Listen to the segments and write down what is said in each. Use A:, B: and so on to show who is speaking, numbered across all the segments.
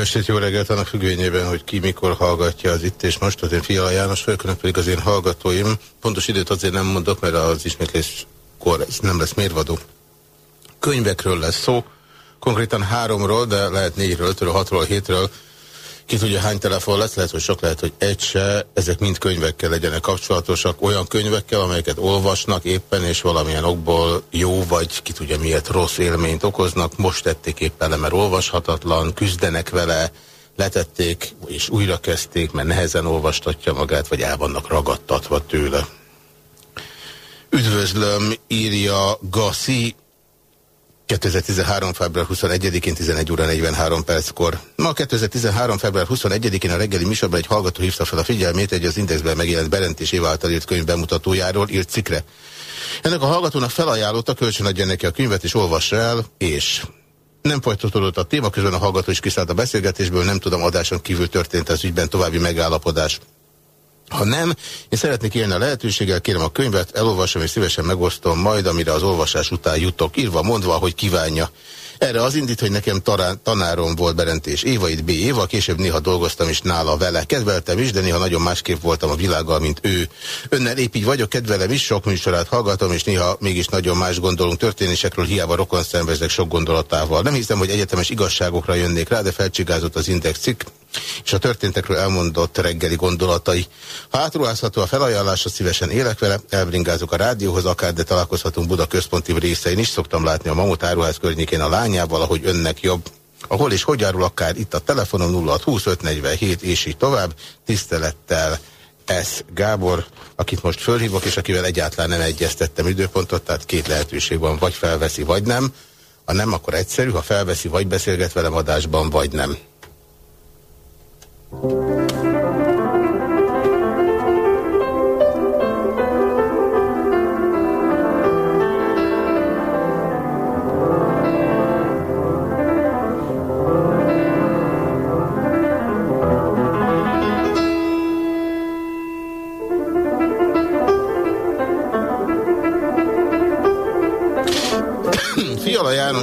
A: Estét, jó reggelt annak függvényében, hogy ki mikor hallgatja az itt és most. Az én Fiala János vagyok, pedig az én hallgatóim. Pontos időt azért nem mondok, mert az ismétléskor nem lesz mérvadó. Könyvekről lesz szó, konkrétan háromról, de lehet négyről, ötről, hatról, hétről. Ki tudja hány telefon lesz, lehet, hogy sok lehet, hogy egy se. Ezek mind könyvekkel legyenek kapcsolatosak, olyan könyvekkel, amelyeket olvasnak éppen, és valamilyen okból jó, vagy ki tudja miért rossz élményt okoznak. Most tették éppen le, mert olvashatatlan, küzdenek vele, letették, és újra kezdték, mert nehezen olvastatja magát, vagy el vannak ragadtatva tőle. Üdvözlöm, írja Gassi, 2013. február 21-én 11 óra 43 perckor. Ma 2013. február 21-én a reggeli műsorban egy hallgató hívta fel a figyelmét egy az Indexben megjelent Berentés Éva által írt könyv bemutatójáról írt cikre. Ennek a hallgatónak felajánlotta, kölcsönadja neki a könyvet és olvassa el, és nem folytatódott a téma, közben a hallgató is kiszállt a beszélgetésből, nem tudom, adáson kívül történt az ügyben további megállapodás. Ha nem, én szeretnék élni a lehetőséggel, kérem a könyvet, elolvasom és szívesen megosztom majd, amire az olvasás után jutok, írva, mondva, hogy kívánja. Erre az indít, hogy nekem tarán, tanárom volt Berentés Éva, itt B. Éva, később néha dolgoztam is nála vele. Kedveltem is, de néha nagyon másképp voltam a világgal, mint ő. Önnel épp így vagyok, kedvelem is, sok műsorát hallgatom, és néha mégis nagyon más gondolunk történésekről, hiába rokon szenvezek sok gondolatával. Nem hiszem, hogy egyetemes igazságokra jönnék rá, de felcsigázott az Index cikk, és a történtekről elmondott reggeli gondolatai. Ha átruházható a felajánlásra, szívesen élek vele, elbringázok a rádióhoz akár, de találkozhatunk Buda központi részein is. Szoktam látni a Mamut áruház környékén a lányával, ahogy önnek jobb. Ahol és hogy árul akár itt a telefonom 062547 és így tovább. Tisztelettel S. Gábor, akit most fölhívok, és akivel egyáltalán nem egyeztettem időpontot, tehát két lehetőség van, vagy felveszi, vagy nem. Ha nem, akkor egyszerű, ha felveszi, vagy beszélget velem adásban, vagy nem. Thank you.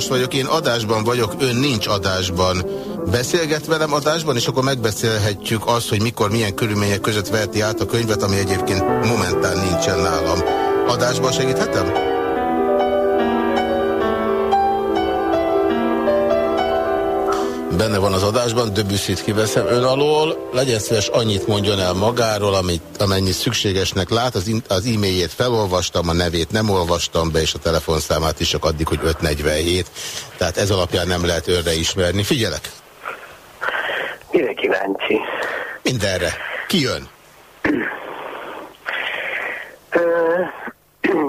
A: János vagyok, én adásban vagyok, ön nincs adásban. Beszélget velem adásban, és akkor megbeszélhetjük azt, hogy mikor, milyen körülmények között veheti át a könyvet, ami egyébként momentán nincsen nálam. Adásban segíthetem? Benne van az adásban, Döbüszit kiveszem ön alól, legyen szíves annyit mondjon el magáról, amit, amennyi szükségesnek lát, az, az e-mailjét felolvastam, a nevét nem olvastam be, és a telefonszámát is csak addig, hogy 547, tehát ez alapján nem lehet őre ismerni. Figyelek!
B: Mire kíváncsi?
A: Mindenre. Ki jön?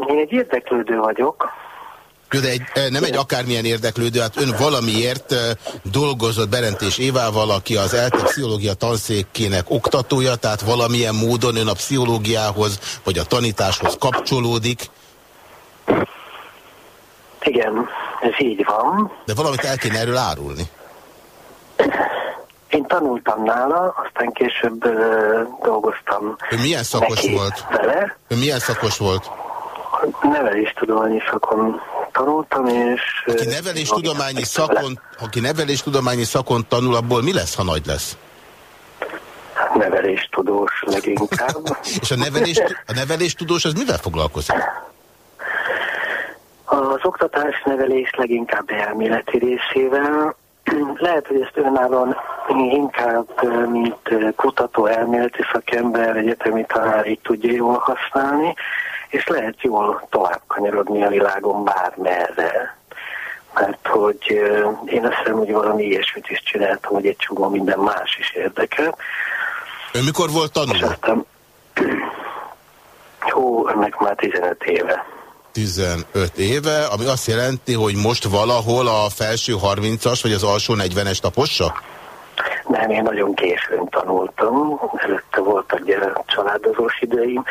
B: Én egy érdeklődő vagyok,
A: egy, nem egy akármilyen érdeklődő, hát ön valamiért dolgozott Berentés Évával, aki az ELTE pszichológia tanszékének oktatója, tehát valamilyen módon ön a pszichológiához, vagy a tanításhoz kapcsolódik.
B: Igen, ez így van.
A: De valamit el kéne erről árulni.
B: Én tanultam nála, aztán később uh, dolgoztam
A: Ön milyen szakos volt?
B: Vele.
A: Ön milyen szakos volt?
B: Neveléstudományi szakon tanultam, és...
A: Aki neveléstudományi szakon, aki neveléstudományi szakon tanul, abból mi lesz, ha nagy lesz?
B: Neveléstudós leginkább.
A: és a, nevelés, a neveléstudós az mivel foglalkozik?
B: Az oktatás nevelés leginkább elméleti részével. Lehet, hogy ezt önállóan inkább, mint kutató elméleti szakember, egyetemi tanár így tudja jól használni, és lehet jól tovább kanyarodni a világon bármerre. Mert hogy én azt hiszem, hogy valami ilyesmit is csináltam, hogy egy csomó minden más is érdekel.
A: Ön mikor volt tanuló? Aztán,
B: hú, ennek már 15 éve.
A: 15 éve, ami azt jelenti, hogy most valahol a felső 30-as vagy az alsó 40-es tapossa?
B: Nem, én nagyon későn tanultam, előtte voltak gyere, családozós időim,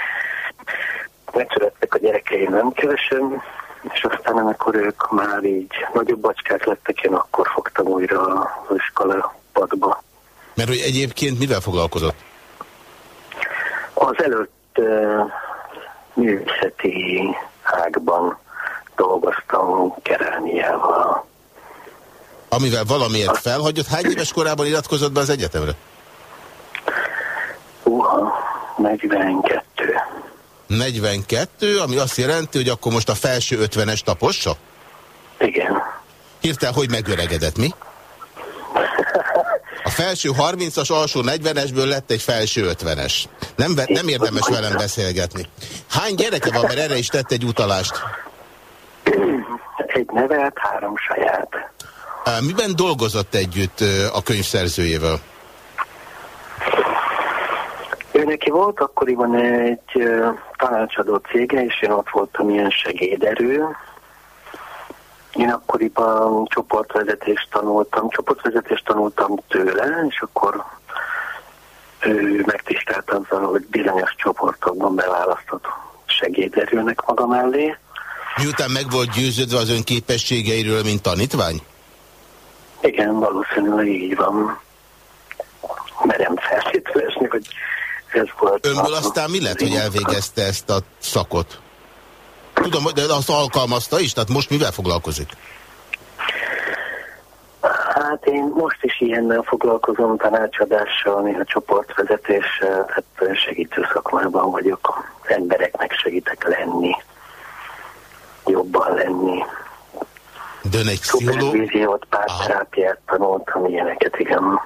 B: megszülettek a gyerekeim nem kevesen, és aztán amikor ők már így nagyobb bacskák lettek, én akkor fogtam újra az iskola padba.
A: Mert hogy egyébként mivel foglalkozott?
B: Az előtt uh, művészeti ágban dolgoztam kerániával.
A: Amivel valamiért felhagyott. Hány éves korában iratkozott be az egyetemre?
B: Uha, 42.
A: 42, ami azt jelenti, hogy akkor most a felső 50-es tapossa?
B: Igen.
A: Hirtelen, hogy megöregedett, mi? A felső 30-as, alsó 40-esből lett egy felső 50-es. Nem, nem érdemes velem beszélgetni. Hány gyereke van, mert erre is tett egy utalást?
B: Egy nevet, három saját.
A: Miben dolgozott együtt a könyvszerzőjével?
B: Ő neki volt akkoriban egy tanácsadó cége, és én ott voltam ilyen segéderő. Én akkoriban csoportvezetést tanultam, csoportvezetést tanultam tőle, és akkor ő megtisztelt azzal, hogy bizonyos csoportokban beválasztott segéderőnek maga mellé.
A: Miután meg volt győződve az ön képességeiről, mint tanítvány?
B: Igen, valószínűleg így van. Merem feltételezni, hogy ez volt.
A: Önből aztán mi lett, hogy elvégezte ezt a szakot? Tudom, de azt alkalmazta is, tehát most mivel foglalkozik?
B: Hát én most is ilyennel foglalkozom, tanácsadással, néha csoportvezetéssel, tehát segítő szakmában vagyok. Embereknek segítek lenni, jobban lenni.
A: De egy pszichológ...
B: Szupervíziót, párterápiát tanultam, ilyeneket, igen.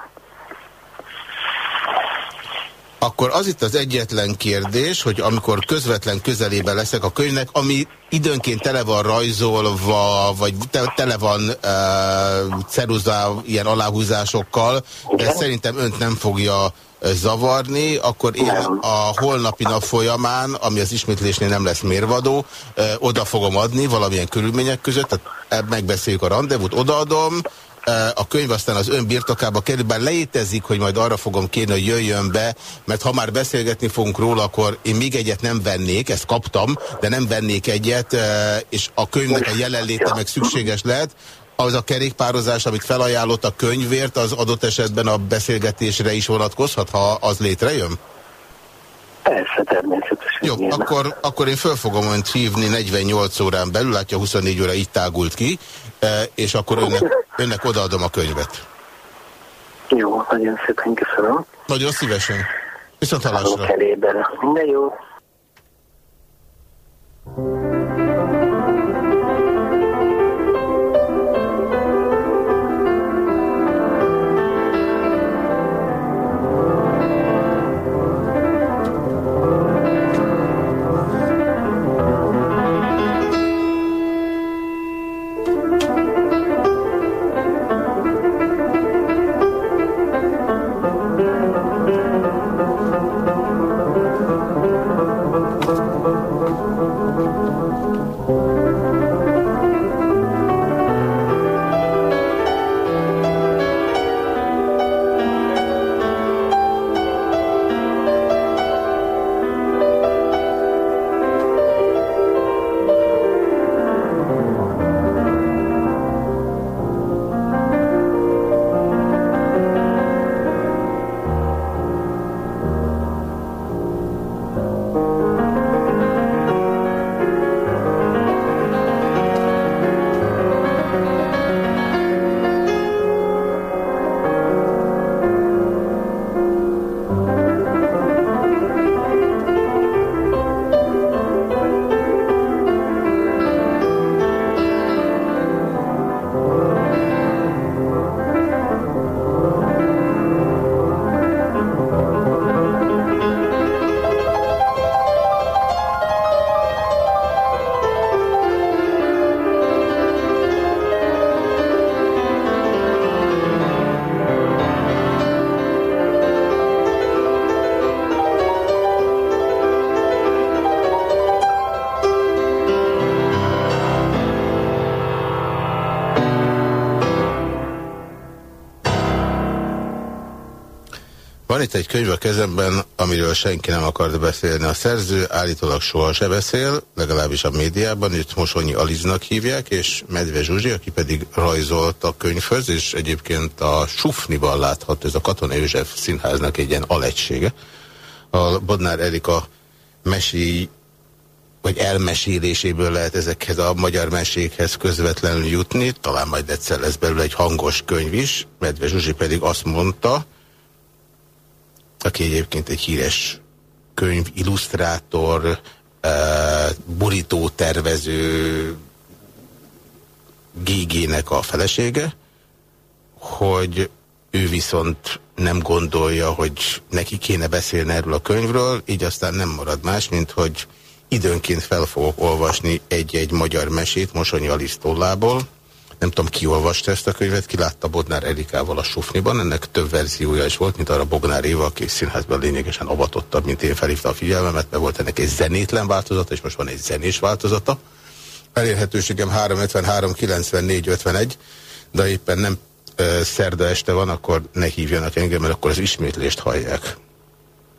A: Akkor az itt az egyetlen kérdés, hogy amikor közvetlen közelében leszek a könyvnek, ami időnként tele van rajzolva, vagy te, tele van uh, ceruza ilyen aláhúzásokkal, de szerintem önt nem fogja zavarni, akkor én a holnapi nap folyamán, ami az ismétlésnél nem lesz mérvadó, oda fogom adni valamilyen körülmények között, tehát megbeszéljük a rendezvút, odaadom, a könyv aztán az ön birtokába kerül, bár létezik, hogy majd arra fogom kérni, hogy jöjjön be, mert ha már beszélgetni fogunk róla, akkor én még egyet nem vennék, ezt kaptam, de nem vennék egyet, és a könyvnek a jelenléte meg szükséges lehet. Az a kerékpározás, amit felajánlott a könyvért, az adott esetben a beszélgetésre is vonatkozhat, ha az létrejön?
C: Persze, természetesen.
A: Jó, akkor, akkor én föl fogom önt hívni 48 órán belül, látja 24 óra így tágult ki, e, és akkor önnek, önnek odaadom a könyvet.
C: Jó, nagyon szépen köszönöm.
A: Nagyon szívesen. Viszont hallásra.
C: Minden jó.
A: Itt egy könyv a kezemben, amiről senki nem akart beszélni. A szerző állítólag soha se beszél, legalábbis a médiában, itt Mosonyi Aliznak hívják, és Medve Zsuzsi, aki pedig rajzolt a könyvhöz, és egyébként a Sufniban látható, ez a Katona József színháznak egy ilyen alegysége. A Bodnár Erika meséi vagy elmeséléséből lehet ezekhez a magyar mesékhez közvetlenül jutni, talán majd egyszer lesz belőle egy hangos könyv is, Medve Zsuzsi pedig azt mondta, aki egyébként egy híres könyv, illusztrátor, borító tervező GG-nek a felesége, hogy ő viszont nem gondolja, hogy neki kéne beszélni erről a könyvről, így aztán nem marad más, mint hogy időnként fel fogok olvasni egy-egy magyar mesét Mosonyi Alice tollából, nem tudom, ki olvasta ezt a könyvet, ki látta Bodnár Erikával a Sufniban, ennek több verziója is volt, mint arra Bognár Éva, aki színházban lényegesen avatottabb, mint én felhívta a figyelmemet, mert volt ennek egy zenétlen változata, és most van egy zenés változata. Elérhetőségem 353 94 51, de éppen nem ö, szerda este van, akkor ne hívjanak engem, mert akkor az ismétlést hallják.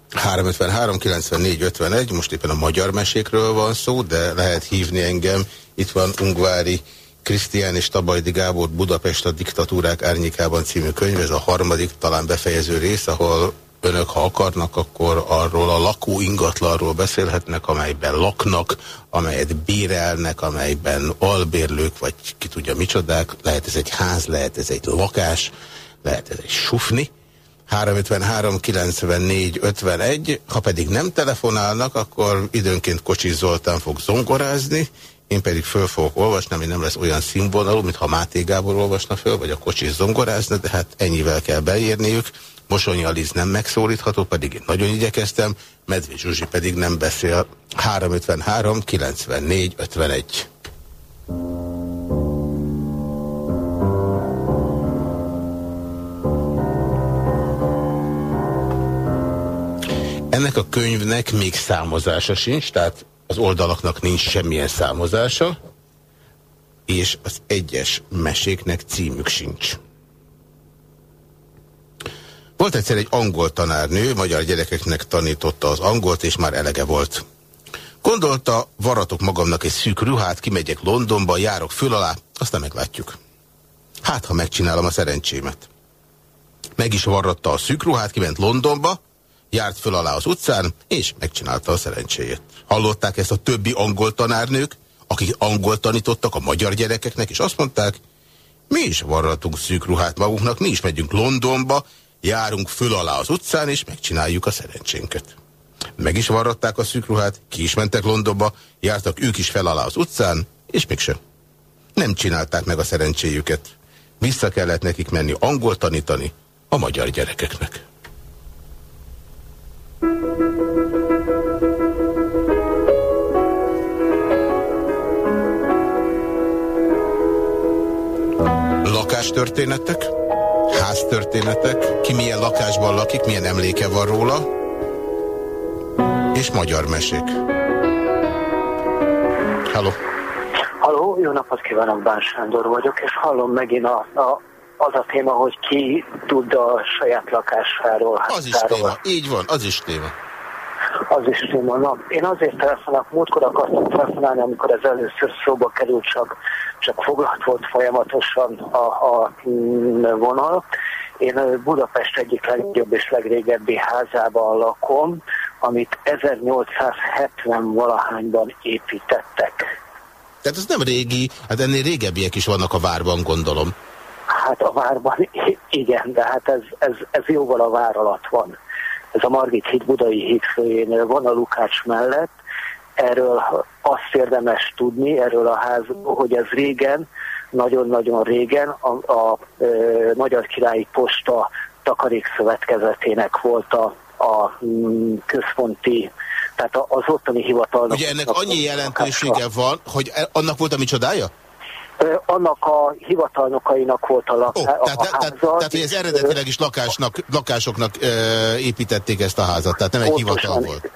A: 353 94 51, most éppen a magyar mesékről van szó, de lehet hívni engem. Itt van Ungvári Krisztián és Tabajdi Gábor Budapest a diktatúrák árnyékában című könyv, ez a harmadik talán befejező rész, ahol önök, ha akarnak, akkor arról a lakó ingatlanról beszélhetnek, amelyben laknak, amelyet bérelnek, amelyben albérlők, vagy ki tudja micsodák, lehet ez egy ház, lehet ez egy lakás, lehet ez egy sufni. 353 94 51, ha pedig nem telefonálnak, akkor időnként Kocsis Zoltán fog zongorázni, én pedig föl fogok olvasni, ami nem lesz olyan színvonalú, mint ha Máté Gábor olvasna föl, vagy a kocsi zongorázna, de hát ennyivel kell beérniük. Mosonyi Aliz nem megszólítható, pedig én nagyon igyekeztem, Medvi Zsuzsi pedig nem beszél. 353 94 51. Ennek a könyvnek még számozása sincs, tehát az oldalaknak nincs semmilyen számozása, és az egyes meséknek címük sincs. Volt egyszer egy angol tanárnő, magyar gyerekeknek tanította az angolt, és már elege volt. Gondolta, varatok magamnak egy szűk ruhát, kimegyek Londonba, járok föl alá, aztán meglátjuk. Hát, ha megcsinálom a szerencsémet. Meg is varratta a szűk ruhát, kiment Londonba, járt föl alá az utcán, és megcsinálta a szerencséjét. Hallották ezt a többi angol tanárnők, akik angol tanítottak a magyar gyerekeknek, és azt mondták, mi is varratunk szűk ruhát magunknak, mi is megyünk Londonba, járunk föl alá az utcán, és megcsináljuk a szerencsénket. Meg is varratták a szűk ruhát, ki is mentek Londonba, jártak ők is fel alá az utcán, és mégsem. Nem csinálták meg a szerencséjüket. Vissza kellett nekik menni angol tanítani a magyar gyerekeknek. Lakástörténetek, háztörténetek, ki milyen lakásban lakik, milyen emléke van róla, és magyar mesék. Halló!
C: Halló, jó napot kívánok, Bán Sándor vagyok, és hallom megint a, a, az a téma, hogy ki tud a saját lakásáról.
A: Az is téma, így van, az is téma.
C: Az is téma. Na, én azért telefonálok, múltkor akartam telefonálni, amikor ez először szóba került, csak, csak foglalt volt folyamatosan a, a mm, vonal. Én Budapest egyik legjobb és legrégebbi házában lakom, amit 1870 valahányban építettek.
A: Tehát ez nem régi, hát ennél régebbiek is vannak a várban, gondolom.
C: Hát a várban igen, de hát ez, ez, ez jóval a vár alatt van. Ez a Margit híd budai hídfőjén van a Lukács mellett. Erről azt érdemes tudni, erről a házból, hogy ez régen, nagyon-nagyon régen a, a, a Magyar Királyi Posta takarékszövetkezetének volt a, a mm, központi, tehát az ottani hivatal.
A: Ugye ennek annyi jelentősége van, hogy e- annak volt a micsodája?
C: Annak a hivatalnokainak volt a, laká, oh,
A: tehát, a háza. Tehát, tehát, hogy ez eredetileg is lakásnak, lakásoknak építették ezt a házat, tehát nem egy hivatal volt.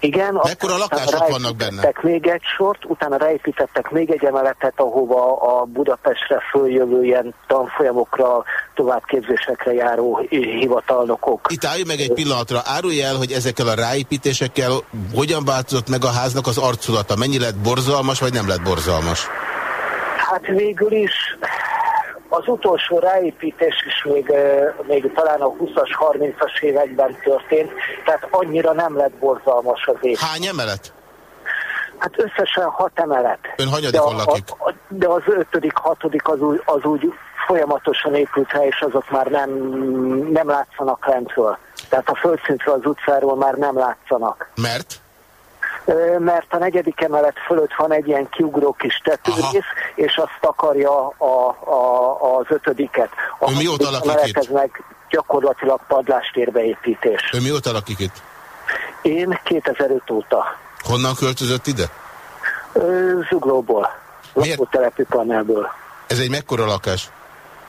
C: Igen.
A: Mekkora lakások vannak benne?
C: még egy sort, utána ráépítettek még egy emeletet, ahova a Budapestre följövő ilyen tanfolyamokra, továbbképzésekre járó hivatalnokok.
A: Itt állj meg egy pillanatra, árulj el, hogy ezekkel a ráépítésekkel hogyan változott meg a háznak az arculata? Mennyi lett borzalmas, vagy nem lett borzalmas?
C: Hát végül is az utolsó ráépítés is még, még talán a 20-as, 30-as években történt, tehát annyira nem lett borzalmas az év.
A: Hány emelet?
C: Hát összesen hat emelet.
A: Ön hanyadikon lakik?
C: A, de az ötödik, hatodik az úgy, az úgy folyamatosan épült rá, és azok már nem, nem látszanak lentről. Tehát a földszintről az utcáról már nem látszanak.
A: Mert?
C: Mert a negyedik emelet fölött van egy ilyen kiugró kis tetőrész, és azt akarja a, a, az ötödiket.
A: A Ön mióta lakik itt?
C: meg gyakorlatilag padlástérbeépítés.
A: Ön mióta lakik itt?
C: Én 2005 óta.
A: Honnan költözött ide?
C: Zuglóból. Lakótelepi panelből.
A: Ez egy mekkora lakás?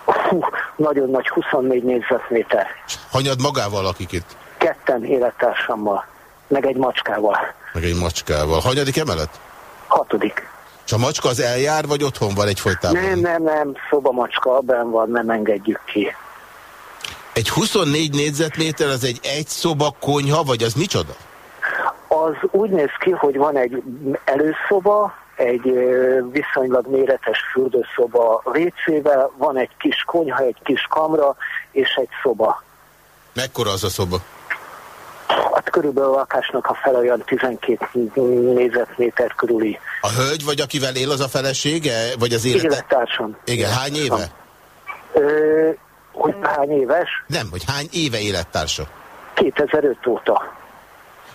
C: Hú, nagyon nagy, 24 négyzetméter.
A: Hanyad magával lakik itt?
C: Ketten élettársammal, meg egy macskával.
A: Meg egy macskával. Hanyadik emelet?
C: Hatodik.
A: És a macska az eljár, vagy otthon van egy folytában?
C: Nem, nem, nem, szoba macska, abban van, nem engedjük ki.
A: Egy 24 négyzetméter az egy egy szoba konyha, vagy az micsoda?
C: Az úgy néz ki, hogy van egy előszoba, egy viszonylag méretes fürdőszoba WC-vel, van egy kis konyha, egy kis kamra és egy szoba.
A: Mekkora az a szoba?
C: Körülbelül a lakásnak a fel olyan 12 négyzetméter körüli.
A: A hölgy, vagy akivel él az a felesége? Vagy az élete?
C: Élettársam.
A: Igen, hány éve?
C: Ö, hogy hány éves?
A: Nem, hogy hány éve élettársa?
C: 2005 óta.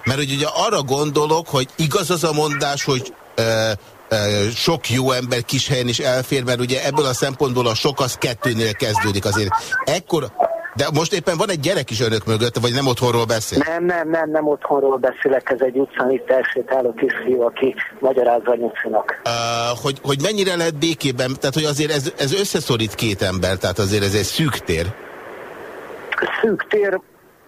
A: Mert hogy ugye arra gondolok, hogy igaz az a mondás, hogy ö, ö, sok jó ember kis helyen is elfér, mert ugye ebből a szempontból a sok az kettőnél kezdődik azért. Ekkor, de most éppen van egy gyerek is önök mögött, vagy nem otthonról beszél?
C: Nem, nem, nem, nem otthonról beszélek, ez egy utcán itt elsétáló kisfiú, aki magyarázza nyugszinak.
A: Uh, hogy, hogy mennyire lehet békében, tehát hogy azért ez, ez összeszorít két ember, tehát azért ez egy szűk tér.
C: Szűk tér.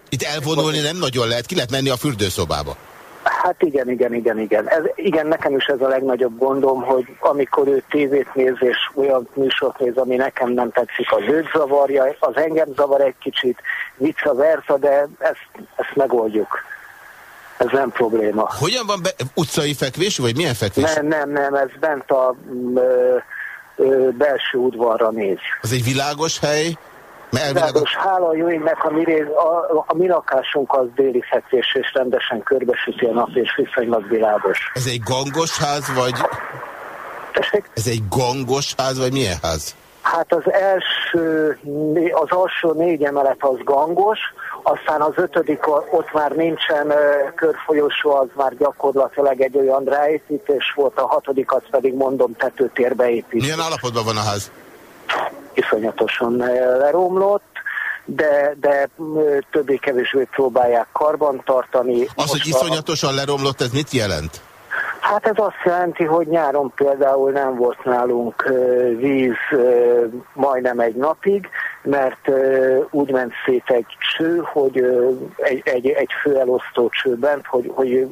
A: Itt elvonulni nem nagyon lehet, ki lehet menni a fürdőszobába.
C: Hát igen, igen, igen, igen. Ez, igen, nekem is ez a legnagyobb gondom, hogy amikor ő tévét néz és olyan műsort néz, ami nekem nem tetszik, az őt zavarja, az engem zavar egy kicsit, vicca versa, de ezt, ezt megoldjuk. Ez nem probléma.
A: Hogyan van be, utcai fekvés, vagy milyen fekvés?
C: Nem, nem, nem, ez bent a ö, ö, belső udvarra néz.
A: Az egy világos hely?
C: Világos, hála jó égnek, a mi, a, a mi lakásunk az déli fekvés, és rendesen körbesüti a nap, és viszonylag világos.
A: Ez egy gangos ház, vagy...
C: Tessék?
A: Ez egy gangos ház, vagy milyen ház?
C: Hát az első, az alsó négy emelet az gangos, aztán az ötödik, ott már nincsen körfolyósó, az már gyakorlatilag egy olyan ráépítés volt, a hatodik az pedig mondom tetőtérbe épít.
A: Milyen állapotban van a ház?
C: Iszonyatosan leromlott, de, de többé-kevésbé próbálják karban tartani.
A: Az, Most hogy iszonyatosan leromlott, ez mit jelent?
C: Hát ez azt jelenti, hogy nyáron például nem volt nálunk víz majdnem egy napig, mert úgy ment szét egy cső, hogy egy, egy, egy főelosztó cső bent, hogy, hogy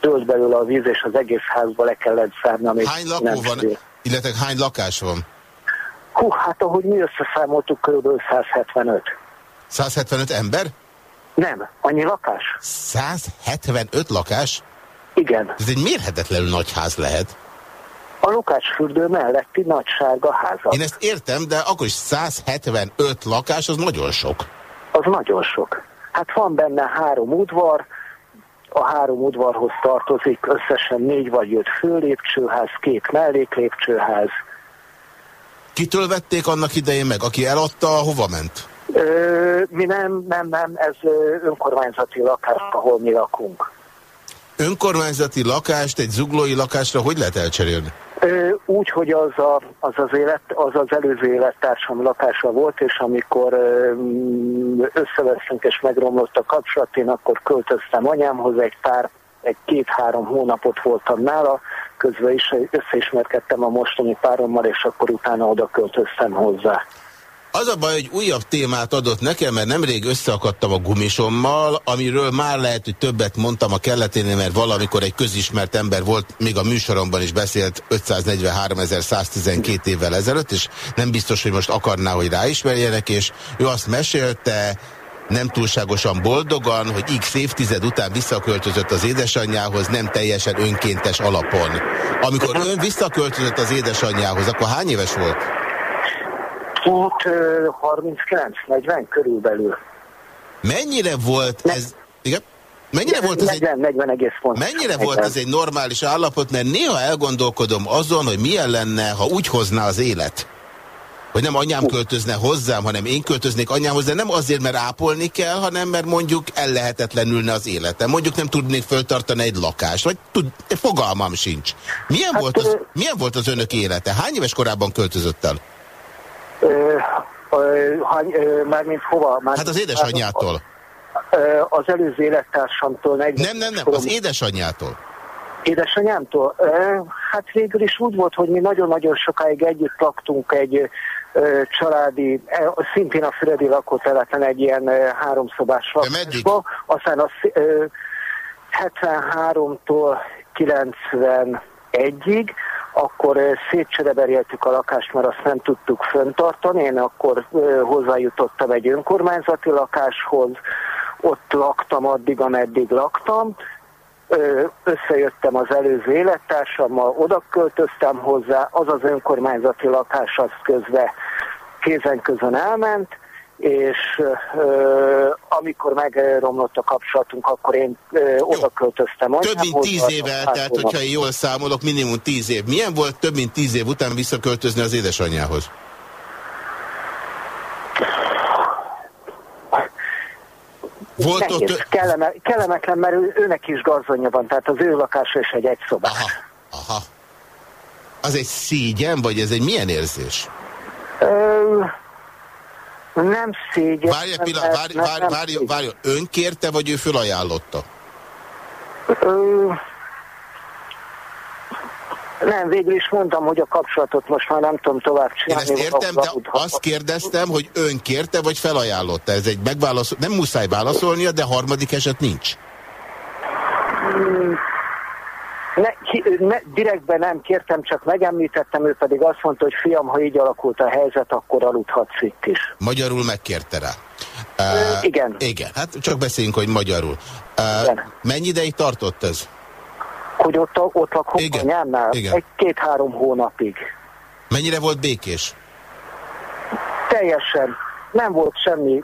C: dőlt belőle a víz, és az egész házba le kellett zárni. Amit
A: hány lakó van, illetve hány lakás van?
C: Hú, hát ahogy mi összeszámoltuk, kb. 175.
A: 175 ember?
C: Nem, annyi lakás.
A: 175 lakás?
C: Igen.
A: Ez egy mérhetetlenül nagy ház lehet.
C: A lakásfürdő melletti nagy sárga háza.
A: Én ezt értem, de akkor is 175 lakás, az nagyon sok.
C: Az nagyon sok. Hát van benne három udvar, a három udvarhoz tartozik összesen négy vagy öt főlépcsőház, két melléklépcsőház.
A: Kitől vették annak idején meg? Aki eladta, hova ment?
C: Ö, mi nem, nem, nem, ez önkormányzati lakás, ahol mi lakunk
A: önkormányzati lakást egy zuglói lakásra hogy lehet elcserélni?
C: Úgy, hogy az, a, az, az, élet, az az előző élettársam lakása volt, és amikor összeveszünk és megromlott a kapcsolat, én akkor költöztem anyámhoz egy pár, egy két-három hónapot voltam nála, közben is összeismerkedtem a mostani párommal, és akkor utána oda költöztem hozzá.
A: Az a baj, hogy újabb témát adott nekem, mert nemrég összeakadtam a gumisommal, amiről már lehet, hogy többet mondtam a kelleténél, mert valamikor egy közismert ember volt, még a műsoromban is beszélt 543.112 évvel ezelőtt, és nem biztos, hogy most akarná, hogy ráismerjenek, és ő azt mesélte, nem túlságosan boldogan, hogy x évtized után visszaköltözött az édesanyjához, nem teljesen önkéntes alapon. Amikor ön visszaköltözött az édesanyjához, akkor hány éves volt?
C: Út 39-40 körülbelül.
A: Mennyire volt ne. ez... Igen? Mennyire volt ez
C: 40, egy, 40 egész pont.
A: Mennyire volt ez egy normális állapot, mert néha elgondolkodom azon, hogy milyen lenne, ha úgy hozná az élet, hogy nem anyám költözne hozzám, hanem én költöznék anyámhoz, de nem azért, mert ápolni kell, hanem mert mondjuk ellehetetlenülne az életem. Mondjuk nem tudnék föltartani egy lakást, vagy tud, fogalmam sincs. Milyen, hát, volt az, milyen volt az önök élete? Hány éves korában költözött el?
C: Mármint hova? Már
A: hát az édesanyjától.
C: Az előző élettársamtól.
A: Nem, nem, nem, az édesanyjától.
C: Édesanyámtól? Hát végül is úgy volt, hogy mi nagyon-nagyon sokáig együtt laktunk egy családi, szintén a Füredi lakótelepen egy ilyen háromszobás lakásba. Aztán a 73-tól 91-ig, akkor szétcsereberéltük a lakást, mert azt nem tudtuk föntartani. Én akkor hozzájutottam egy önkormányzati lakáshoz, ott laktam addig, ameddig laktam, összejöttem az előző élettársammal, oda költöztem hozzá, az az önkormányzati lakás az közve kézen közön elment, és ö, amikor megromlott a kapcsolatunk, akkor én ö, oda költöztem.
A: Több mint tíz év eltelt, hogyha én jól számolok, minimum tíz év. Milyen volt több mint tíz év után visszaköltözni az édesanyjához?
C: Volt Nehéz, ott... Kelleme, kellemetlen, mert ő, őnek is gazdonya van, tehát az ő lakása is egy egyszobás.
A: Aha, aha. Az egy szégyen, vagy ez egy milyen érzés?
C: Ö, nem szégyen.
A: Várj egy pillanat, várj, várj, várj, várj, ön kérte, vagy ő fölajánlotta? Ö,
C: nem, végül is mondtam, hogy a kapcsolatot most már nem tudom tovább csinálni.
A: Én ezt értem, de azt kérdeztem, hogy ön kérte, vagy felajánlotta. Ez egy megválaszol... Nem muszáj válaszolnia, de harmadik eset nincs.
C: Mm, ne, ki, ne, direktben nem kértem, csak megemlítettem, ő pedig azt mondta, hogy fiam, ha így alakult a helyzet, akkor aludhatsz itt is.
A: Magyarul megkérte rá?
C: Uh, igen.
A: Igen, hát csak beszéljünk, hogy magyarul. Uh, igen. Mennyi ideig tartott ez?
C: Hogy ott, ott lakok igen. anyámnál? Igen. Egy két-három hónapig.
A: Mennyire volt békés?
C: Teljesen. Nem volt semmi.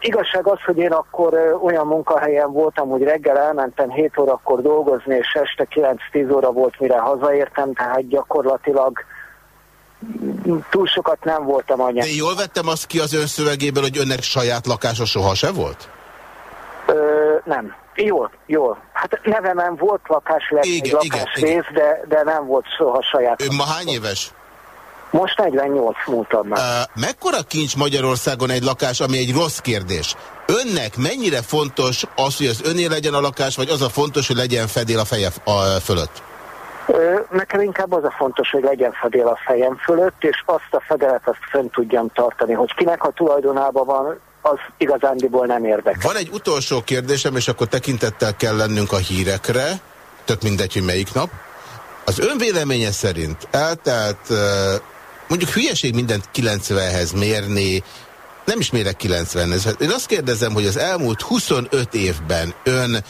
C: Igazság az, hogy én akkor olyan munkahelyen voltam, hogy reggel elmentem 7 órakor dolgozni, és este 9-10 óra volt, mire hazaértem, tehát gyakorlatilag túl sokat nem voltam anya.
A: De jól vettem azt ki az ön szövegéből, hogy önnek saját lakása soha se volt?
C: Ö, nem. Jól, jól. Hát nevemen volt lakás, lett igen, egy lakás igen, igen. De, de nem volt soha saját.
A: Ön ma hány éves?
C: Most 48 múltam meg. Uh,
A: mekkora kincs Magyarországon egy lakás, ami egy rossz kérdés? Önnek mennyire fontos az, hogy az öné legyen a lakás, vagy az a fontos, hogy legyen fedél a feje a fölött?
C: Nekem inkább az a fontos, hogy legyen fedél a fejem fölött, és azt a fedelet azt fent tudjam tartani, hogy kinek a tulajdonában van, az igazándiból nem érdekel.
A: Van egy utolsó kérdésem, és akkor tekintettel kell lennünk a hírekre, tök mindegy, hogy melyik nap. Az ön véleménye szerint eltelt, mondjuk hülyeség mindent 90-hez mérni, nem is mérek 90-hez. Én azt kérdezem, hogy az elmúlt 25 évben ön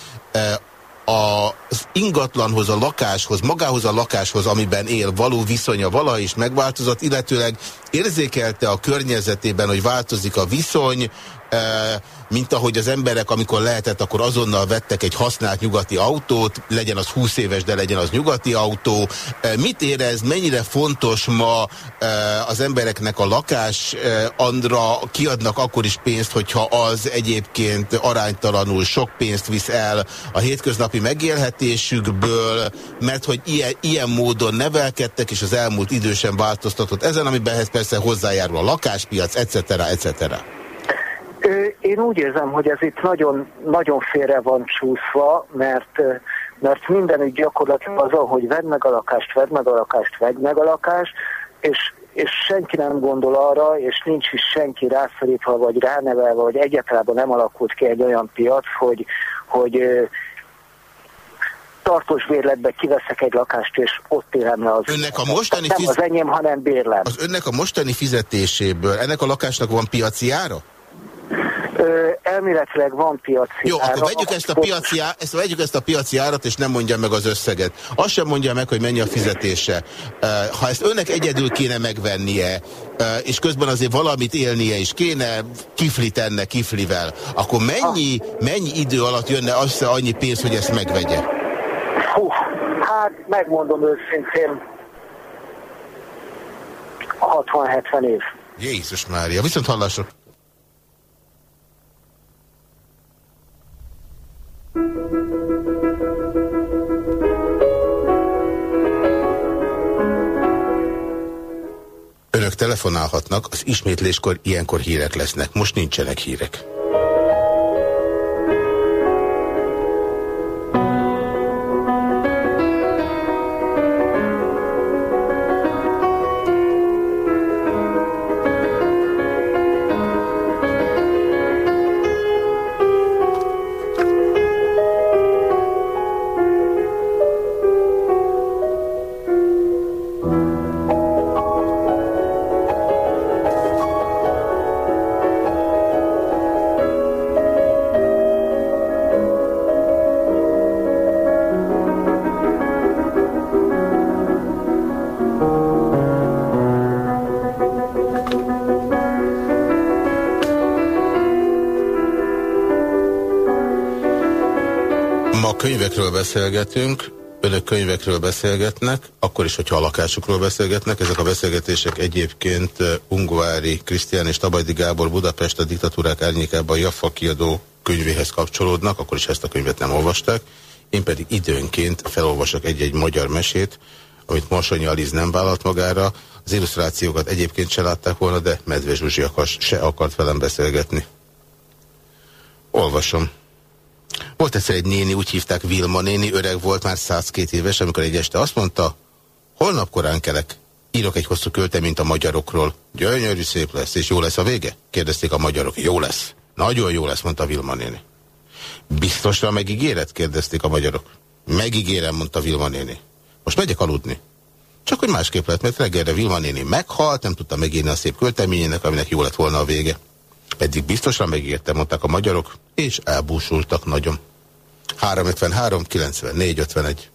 A: az ingatlanhoz, a lakáshoz, magához a lakáshoz, amiben él, való viszonya vala is megváltozott, illetőleg érzékelte a környezetében, hogy változik a viszony, mint ahogy az emberek, amikor lehetett, akkor azonnal vettek egy használt nyugati autót, legyen az 20 éves, de legyen az nyugati autó. Mit érez, mennyire fontos ma az embereknek a lakás, andra kiadnak akkor is pénzt, hogyha az egyébként aránytalanul sok pénzt visz el a hétköznapi megélhetésükből, mert hogy ilyen, ilyen módon nevelkedtek, és az elmúlt idő sem változtatott ezen, amiben ehhez persze hozzájárul a lakáspiac, etc. etc.
C: Én úgy érzem, hogy ez itt nagyon, nagyon félre van csúszva, mert, mert mindenütt gyakorlatilag az, hogy vedd meg a lakást, vedd meg a lakást, vedd meg a lakást, és, és senki nem gondol arra, és nincs is senki rászorítva, vagy ránevelve, vagy egyáltalán nem alakult ki egy olyan piac, hogy, hogy tartós bérletbe kiveszek egy lakást, és ott élem le az.
A: Önnek a mostani
C: nem az enyém, hanem bérlem.
A: Az önnek a mostani fizetéséből ennek a lakásnak van piaci ára?
C: Elméletileg van piaci
A: Jó, ára. akkor vegyük ezt, a piaci, á, ezt, vegyük ezt a piaci árat, és nem mondja meg az összeget. Azt sem mondja meg, hogy mennyi a fizetése. Ha ezt önnek egyedül kéne megvennie, és közben azért valamit élnie is kéne, kifli tenne kiflivel, akkor mennyi, mennyi idő alatt jönne össze annyi pénz, hogy ezt megvegye?
C: Hú, hát megmondom őszintén, 60-70 év.
A: Jézus Mária, viszont hallásra. Önök telefonálhatnak, az ismétléskor ilyenkor hírek lesznek. Most nincsenek hírek. Beszélgetünk, önök könyvekről beszélgetnek, akkor is, hogyha a lakásukról beszélgetnek. Ezek a beszélgetések egyébként Ungvári Krisztián és Tabajdi Gábor Budapest a diktatúrák árnyékában Jaffa kiadó könyvéhez kapcsolódnak, akkor is ezt a könyvet nem olvasták. Én pedig időnként felolvasok egy-egy magyar mesét, amit Morsonyi Aliz nem vállalt magára. Az illusztrációkat egyébként se látták volna, de Medve Zsuzsi se akart velem beszélgetni. Olvasom. Volt egyszer egy néni, úgy hívták Vilma néni, öreg volt, már 102 éves, amikor egy este azt mondta, holnap korán kelek, írok egy hosszú költeményt a magyarokról. Gyönyörű szép lesz, és jó lesz a vége? Kérdezték a magyarok. Jó lesz. Nagyon jó lesz, mondta Vilma néni. Biztosra megígéret? kérdezték a magyarok. Megígérem, mondta Vilma néni. Most megyek aludni. Csak hogy másképp lett, mert reggelre Vilma néni meghalt, nem tudta megírni a szép költeményének, aminek jó lett volna a vége. Eddig biztosan megígértem, mondták a magyarok, és elbúsultak nagyon. 353, 94, 51.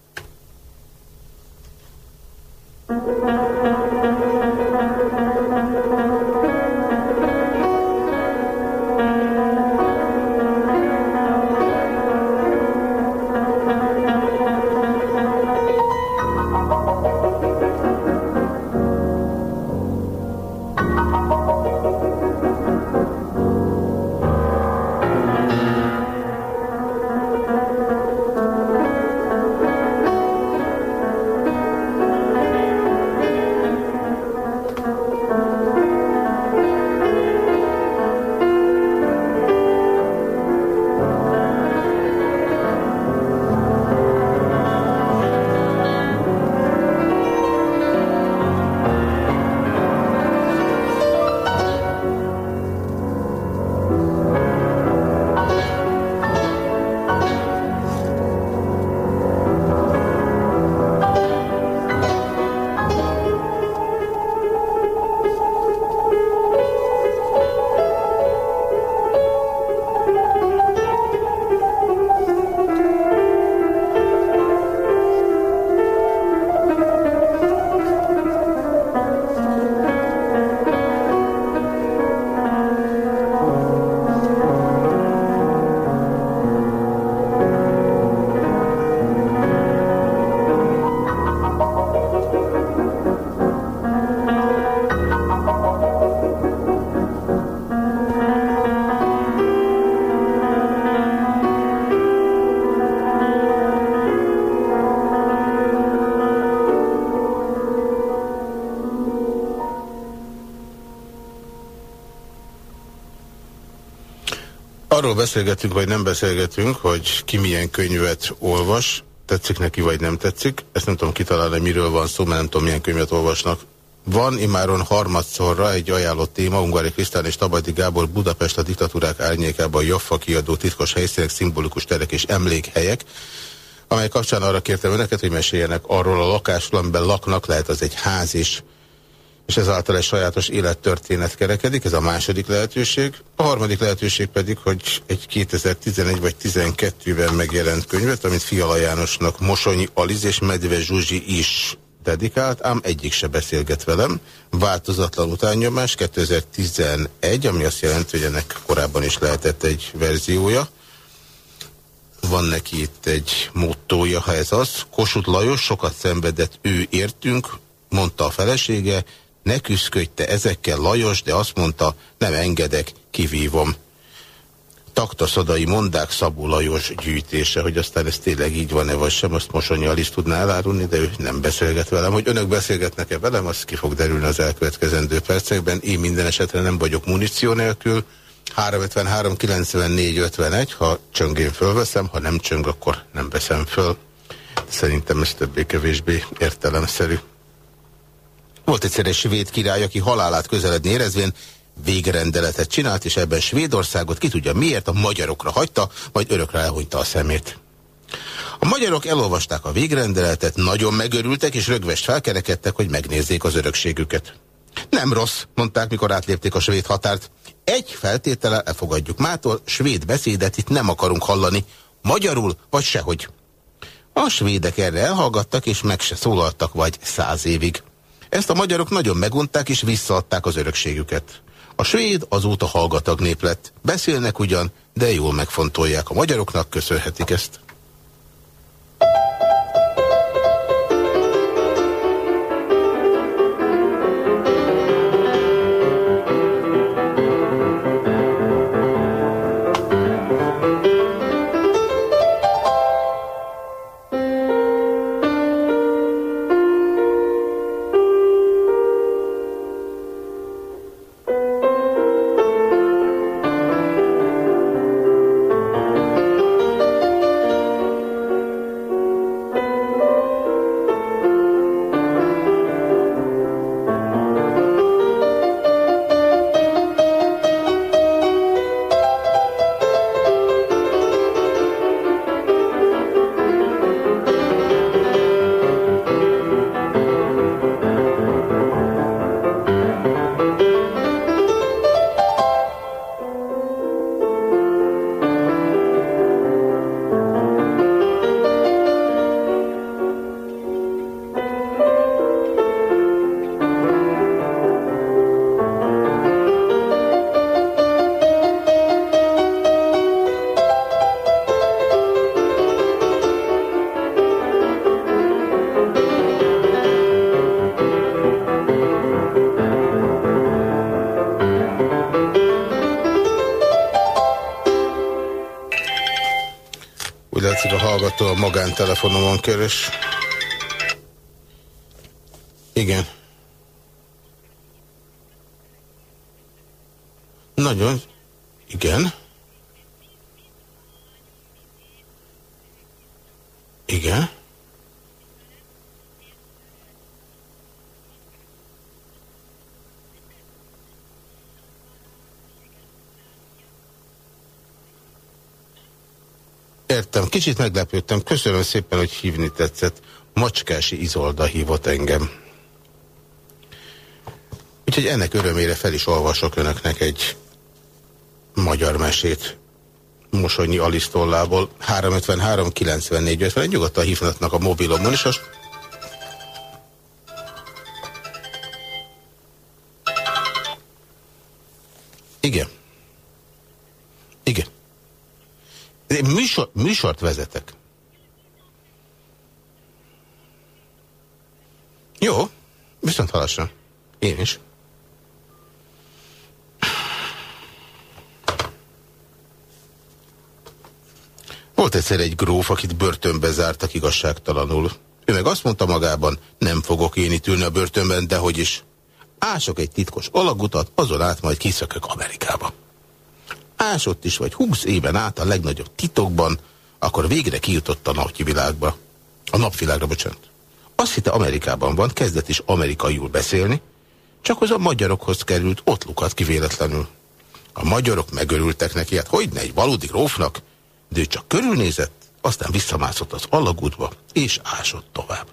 A: arról beszélgetünk, vagy nem beszélgetünk, hogy ki milyen könyvet olvas, tetszik neki, vagy nem tetszik. Ezt nem tudom kitalálni, miről van szó, mert nem tudom, milyen könyvet olvasnak. Van imáron harmadszorra egy ajánlott téma, Ungari Krisztán és Tabajdi Gábor Budapest a diktatúrák árnyékában Jaffa kiadó titkos helyszínek, szimbolikus terek és emlékhelyek, amely kapcsán arra kértem önöket, hogy meséljenek arról a lakásról, amiben laknak, lehet az egy ház is, és ezáltal egy sajátos élettörténet kerekedik, ez a második lehetőség. A harmadik lehetőség pedig, hogy egy 2011 vagy 12-ben megjelent könyvet, amit Fiala Jánosnak Mosonyi Aliz és Medve Zsuzsi is dedikált, ám egyik se beszélget velem. Változatlan utánnyomás 2011, ami azt jelenti, hogy ennek korábban is lehetett egy verziója. Van neki itt egy mottója, ha ez az. Kossuth Lajos sokat szenvedett, ő értünk, mondta a felesége, ne küzdködj te ezekkel Lajos, de azt mondta, nem engedek, kivívom. Taktaszadai mondák Szabó Lajos gyűjtése, hogy aztán ez tényleg így van-e vagy sem, azt Mosonyi Alisz tudná elárulni, de ő nem beszélget velem. Hogy önök beszélgetnek-e velem, az ki fog derülni az elkövetkezendő percekben. Én minden esetre nem vagyok muníció nélkül. 353 94 51, ha csöngén fölveszem, ha nem csöng, akkor nem veszem föl. Szerintem ez többé-kevésbé értelemszerű. Volt egyszer egy svéd király, aki halálát közeledni érezvén végrendeletet csinált, és ebben Svédországot ki tudja miért a magyarokra hagyta, majd örökre elhunyta a szemét. A magyarok elolvasták a végrendeletet, nagyon megörültek, és rögvest felkerekedtek, hogy megnézzék az örökségüket. Nem rossz, mondták, mikor átlépték a svéd határt. Egy feltétele elfogadjuk mától, svéd beszédet itt nem akarunk hallani, magyarul vagy sehogy. A svédek erre elhallgattak, és meg se szólaltak vagy száz évig. Ezt a magyarok nagyon megunták és visszaadták az örökségüket. A svéd azóta hallgatag nép lett. Beszélnek ugyan, de jól megfontolják. A magyaroknak köszönhetik ezt. Hallgató a magántelefonomon keres. Igen. Nagyon. Igen. Értem, kicsit meglepődtem. Köszönöm szépen, hogy hívni tetszett. Macskási Izolda hívott engem. Úgyhogy ennek örömére fel is olvasok önöknek egy magyar mesét. Mosonyi Alisztollából 353 94 50 nyugodtan hívnatnak a mobilomon, és azt műsor, műsort vezetek. Jó, viszont halasra. Én is. Volt egyszer egy gróf, akit börtönbe zártak igazságtalanul. Ő meg azt mondta magában, nem fogok én itt ülni a börtönben, de hogy is. Ások egy titkos alagutat, azon át majd kiszökök Amerikába. Ásott is vagy húsz éven át a legnagyobb titokban, akkor végre kijutott a napvilágba. A napvilágra, bocsánat. Azt hitte Amerikában van, kezdett is amerikaiul beszélni, csak az a magyarokhoz került, ott lukat ki. A magyarok megörültek neki, hát hogy ne egy valódi grófnak, de ő csak körülnézett, aztán visszamászott az alagútba, és ásott tovább.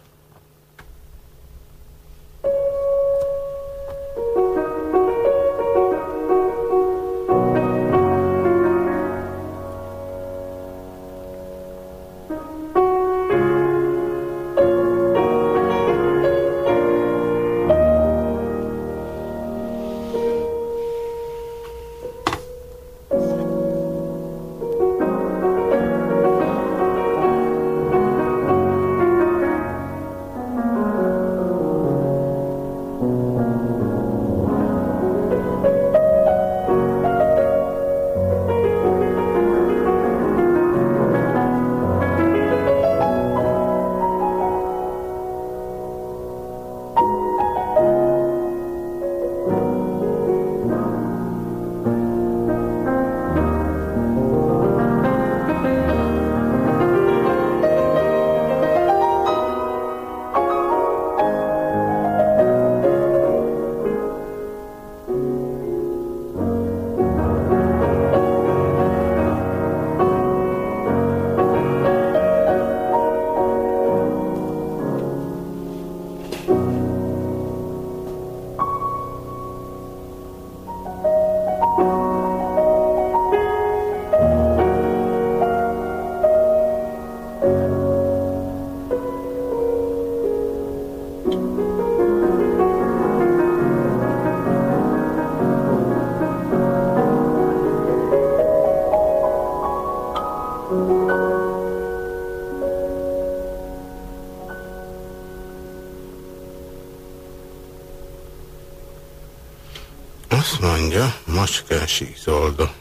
A: Macskás Izolda.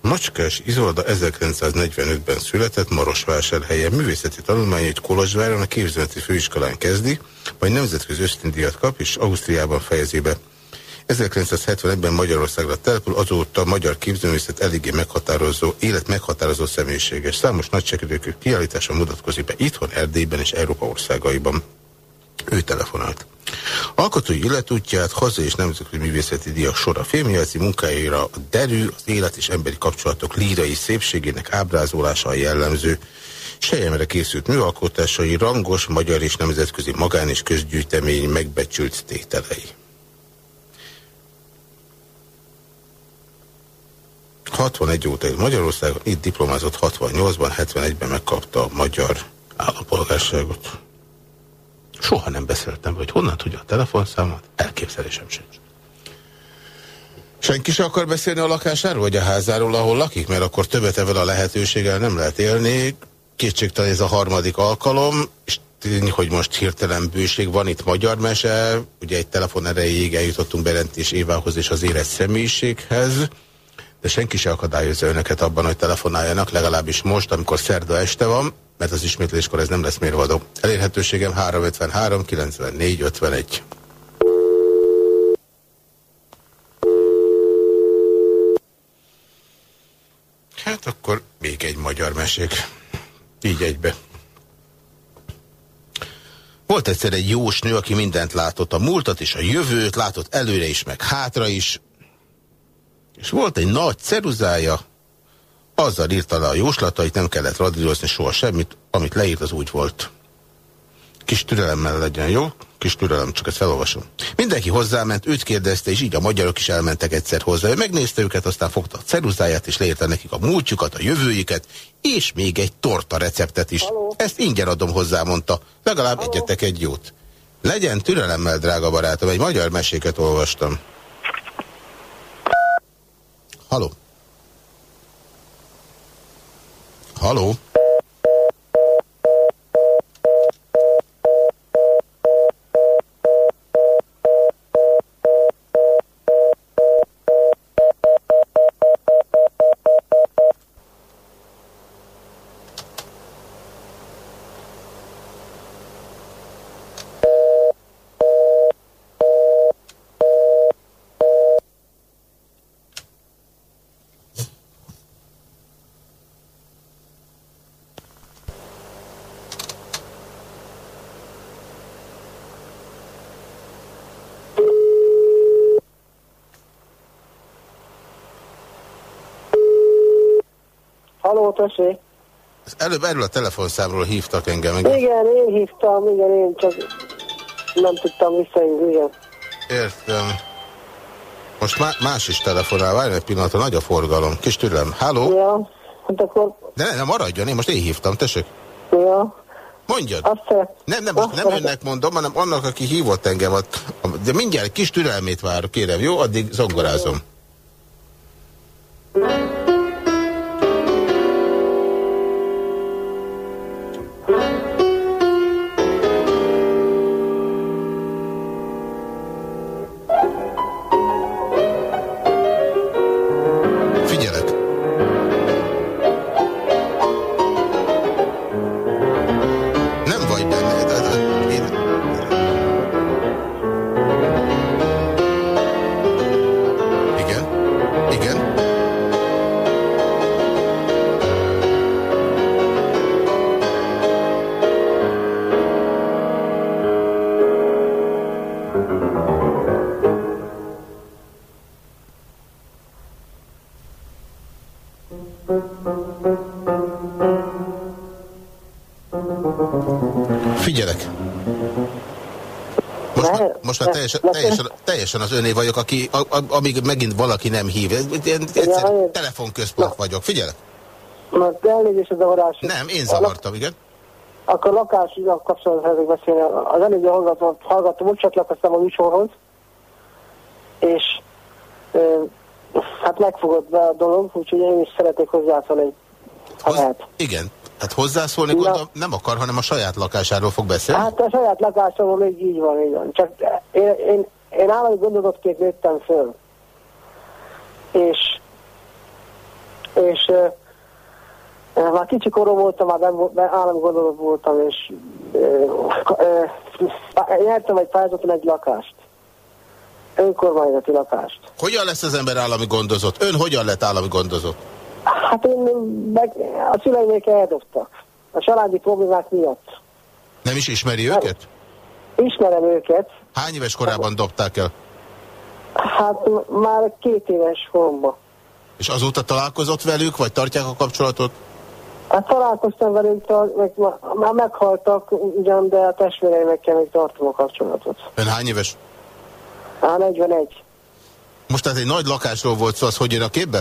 A: Macskás Izolda 1945-ben született Marosvásárhelyen. Művészeti tanulmányait Kolozsváron a képzőmeti főiskolán kezdi, majd nemzetközi ösztindíjat kap, és Ausztriában fejezi be. 1971-ben Magyarországra települ, azóta magyar képzőművészet eléggé meghatározó, élet meghatározó személyiséges. Számos nagyságedőkő kiállítása mutatkozik be itthon, Erdélyben és Európa országaiban. Ő telefonált. Alkotói életútját haza és nemzetközi művészeti díjak sora filmjelzi munkáira a derű, az élet és emberi kapcsolatok lírai szépségének ábrázolása a jellemző. Sejemre készült műalkotásai rangos, magyar és nemzetközi magán- és közgyűjtemény megbecsült tételei. 61 óta él Magyarországon, itt diplomázott 68-ban, 71-ben megkapta a magyar állampolgárságot. Soha nem beszéltem, hogy honnan tudja a telefonszámot, elképzelésem sincs. Senki sem akar beszélni a lakásáról, vagy a házáról, ahol lakik, mert akkor többet evel a lehetőséggel nem lehet élni. Kétségtelen ez a harmadik alkalom, és tény, hogy most hirtelen bőség van itt magyar mese, ugye egy telefon erejéig eljutottunk Berentés Évához és az élet személyiséghez, de senki se akadályozza önöket abban, hogy telefonáljanak, legalábbis most, amikor szerda este van, mert az ismétléskor ez nem lesz mérvadó. Elérhetőségem 353 94 51. Hát akkor még egy magyar mesék. Így egybe. Volt egyszer egy jós nő, aki mindent látott, a múltat és a jövőt, látott előre is, meg hátra is. És volt egy nagy ceruzája, azzal írta le a jóslatait, nem kellett radírozni soha semmit, amit leírt, az úgy volt. Kis türelemmel legyen, jó? Kis türelem, csak ezt felolvasom. Mindenki hozzáment, őt kérdezte, és így a magyarok is elmentek egyszer hozzá. Ő megnézte őket, aztán fogta a ceruzáját, és leírta nekik a múltjukat, a jövőjüket, és még egy torta receptet is. Halló. Ezt ingyen adom hozzá, mondta. Legalább Halló. egyetek egy jót. Legyen türelemmel, drága barátom, egy magyar meséket olvastam. Halló. Halló.
D: Tessék.
A: Előbb erről a telefonszámról hívtak engem.
D: Igen, igen én hívtam, igen, én csak nem tudtam visszahívni, igen.
A: Értem. Most má más is telefonál, várj egy pillanatra, nagy a forgalom. Kis türelem. Háló?
D: Ja, hát akkor...
A: De ne, ne maradjon, én most én hívtam, tessék.
D: Ja.
A: Mondjad.
D: Azt
A: nem, nem, azt nem önnek mondom, hanem annak, aki hívott engem. De mindjárt kis türelmét várok, kérem, jó? Addig zongorázom. most teljesen, teljesen, teljesen az öné vagyok, aki, a, a, amíg megint valaki nem hív. Én egyszer ja, telefonközpont vagyok. Figyelek.
D: Mert elnézést a zavarás.
A: Nem, én zavartam, igen.
D: Akkor lakási kapcsolatban szeretnék beszélni. Az előző hallgató, hallgató most csatlakoztam a műsorhoz, és e, hát megfogott be a dolog, úgyhogy én is szeretnék hozzászólni, ha Hoz, lehet.
A: Igen, Hát hozzászólni gondolom nem akar, hanem a saját lakásáról fog beszélni?
D: Hát a saját lakásáról még így van, így van. Csak én, én, én állami gondozatként nőttem föl. És, és e, már kicsi korom voltam, már ben, ben, állami gondozat voltam, és e, e, nyertem egy pályázaton egy lakást. Önkormányzati lakást.
A: Hogyan lesz az ember állami gondozott? Ön hogyan lett állami gondozott?
D: Hát én meg, a szüleimék eldobtak. A családi problémák miatt.
A: Nem is ismeri nem. őket?
D: Ismerem őket.
A: Hány éves korában dobták el?
D: Hát már két éves koromban.
A: És azóta találkozott velük, vagy tartják a kapcsolatot?
D: Hát találkoztam velük, meg, már meghaltak ugyan, de a testvéreimekkel még tartom a kapcsolatot.
A: Ön hány éves?
D: Hát 41.
A: Most tehát egy nagy lakásról volt szó, az hogy jön a képbe?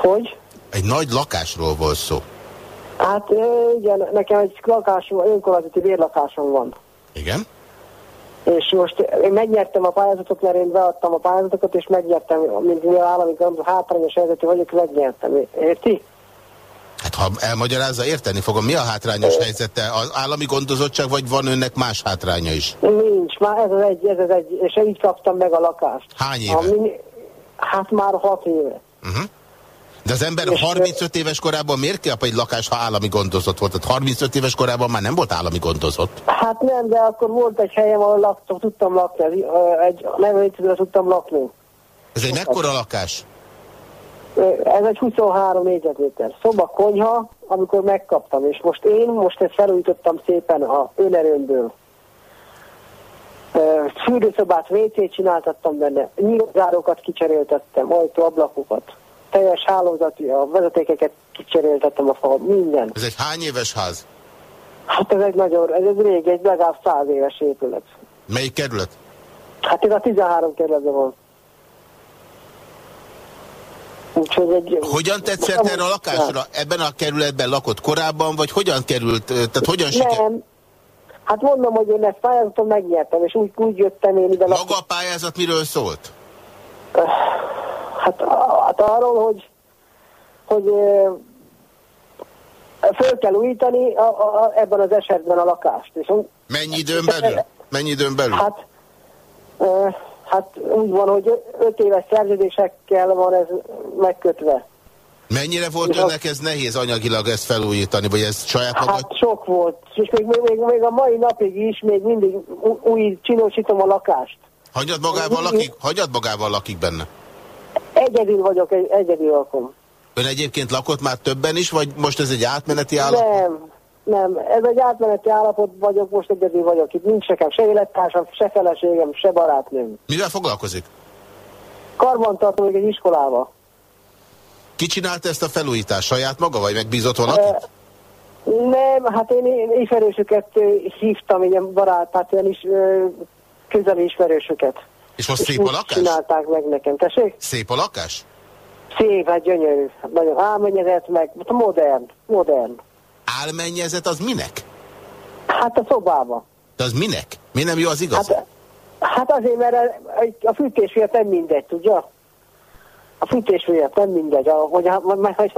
D: Hogy?
A: Egy nagy lakásról volt szó.
D: Hát igen, nekem egy lakásom, önkormányzati bérlakásom van.
A: Igen?
D: És most én megnyertem a pályázatot, mert én beadtam a pályázatokat, és megnyertem, mint mivel állami hátrányos helyzetű vagyok, megnyertem. Érti?
A: Hát ha elmagyarázza, érteni fogom. Mi a hátrányos helyzete? Az állami gondozottság, vagy van önnek más hátránya is?
D: Nincs, már ez az egy, ez az egy, és így kaptam meg a lakást.
A: Hány éve?
D: Ami, hát már hat éve.
A: Uh-huh. De az ember
D: És,
A: 35 éves korában miért kap egy lakás, ha állami gondozott volt? Tehát 35 éves korában már nem volt állami gondozott.
D: Hát nem, de akkor volt egy helyem, ahol laktam, tudtam lakni, egy nevelőtőre tudtam lakni.
A: Ez egy mekkora lakás?
D: Ez egy 23 négyzetméter. Szoba, konyha, amikor megkaptam, és most én most ezt felújítottam szépen a önerőmből. Fürdőszobát, WC-t csináltattam benne, nyílzárókat kicseréltettem, ajtó, ablakokat, teljes hálózati, a vezetékeket kicseréltettem a fal, minden.
A: Ez egy hány éves ház?
D: Hát ez egy nagyon, ez egy régi, egy legalább száz éves épület.
A: Melyik kerület?
D: Hát ez a 13 kerületben van. Úgyhogy egy...
A: Hogyan tett szert erre a lakásra? Ebben a kerületben lakott korábban, vagy hogyan került, tehát hogyan sikerült?
D: Nem. Hát mondom, hogy én ezt pályázaton megnyertem, és úgy, úgy jöttem én ide.
A: Maga a pályázat miről szólt?
D: Hát, hát arról, hogy, hogy föl kell újítani a, a, ebben az esetben a lakást. És,
A: Mennyi időn belül? Mennyi időn belül?
D: hát, ö, hát úgy van, hogy öt éves szerződésekkel van ez megkötve.
A: Mennyire volt
D: Ja.
A: önnek ez nehéz anyagilag ezt felújítani, vagy ez saját maga?
D: Hát sok volt, és még, még, még, a mai napig is még mindig új csinosítom a lakást.
A: Hagyad magával lakik? Hagyad magával lakik benne?
D: Egyedül vagyok, egy, egyedül lakom.
A: Ön egyébként lakott már többen is, vagy most ez egy átmeneti állapot?
D: Nem, nem, ez egy átmeneti állapot vagyok, most egyedül vagyok itt. Nincs nekem se élettársam, se feleségem, se barátnőm.
A: Mivel foglalkozik?
D: Karbantartom még egy iskolába.
A: Ki csinálta ezt a felújítást? Saját maga, vagy megbízott valakit?
D: Nem, hát én, ismerősöket hívtam, ilyen barát, hát ilyen is közeli ismerősöket.
A: És most
D: És
A: szép a lakás?
D: Csinálták meg nekem, tessék?
A: Szép a lakás?
D: Szép, hát gyönyörű. Nagyon álmennyezett meg, modern, modern.
A: Álmennyezet az minek?
D: Hát a szobába.
A: De az minek? Mi nem jó az igaz?
D: Hát, hát azért, mert a- a fűtés miatt nem mindegy, tudja? A fűtés miatt nem mindegy, a, hogy, a, hogy, hogy,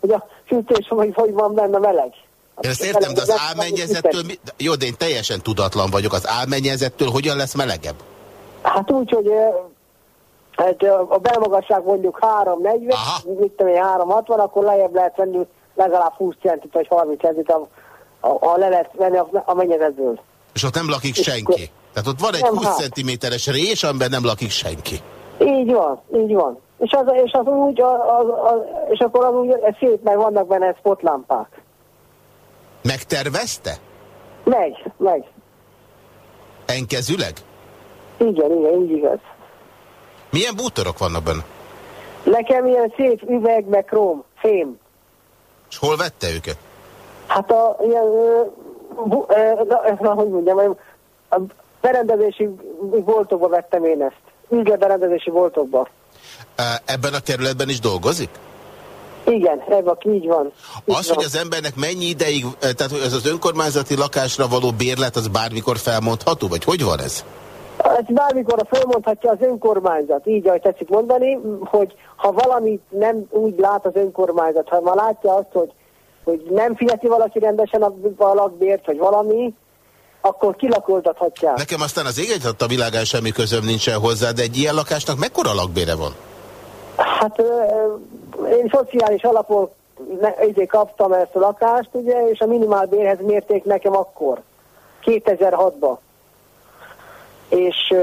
D: hogy a fűtés, hogy, hogy van benne meleg.
A: Én ezt értem, de az álmennyezettől... Jó, de én teljesen tudatlan vagyok. Az álmennyezettől hogyan lesz melegebb?
D: Hát úgy, hogy hát, a belmagasság mondjuk 340,
A: Aha.
D: mit tudom én, 360, akkor lejjebb lehet venni legalább 20 centit vagy 30 centit, a, a, a le lehet venni a, a mennyezetből.
A: És ott nem lakik senki. Tehát ott van egy
D: Nem,
A: 20
D: hát.
A: centiméteres rés, amiben nem lakik senki.
D: Így van, így van. És az, és az úgy, az, az, és akkor az úgy ez szép, meg vannak benne spotlámpák.
A: Megtervezte?
D: Megy, megy.
A: Enkezüleg?
D: Igen, igen, így igaz.
A: Milyen bútorok vannak benne?
D: Nekem ilyen szép üveg, meg króm, fém.
A: És hol vette őket?
D: Hát a ilyen, bu, ö, na, na, hogy mondjam, a berendezési boltokba vettem én ezt. Igen, berendezési boltokba.
A: Ebben a kerületben is dolgozik?
D: Igen, ebben így van. Így
A: Az,
D: van.
A: hogy az embernek mennyi ideig, tehát hogy ez az önkormányzati lakásra való bérlet, az bármikor felmondható, vagy hogy van ez?
D: Ezt bármikor fölmondhatja az önkormányzat, így ahogy tetszik mondani, hogy ha valamit nem úgy lát az önkormányzat, ha már látja azt, hogy, hogy nem fizeti valaki rendesen a, a lakbért, vagy valami, akkor kilakoltathatják.
A: Nekem aztán az ég a világán semmi közöm nincsen hozzá, de egy ilyen lakásnak mekkora lakbére van?
D: Hát én szociális alapon így kaptam ezt a lakást, ugye, és a minimál bérhez mérték nekem akkor, 2006-ban. És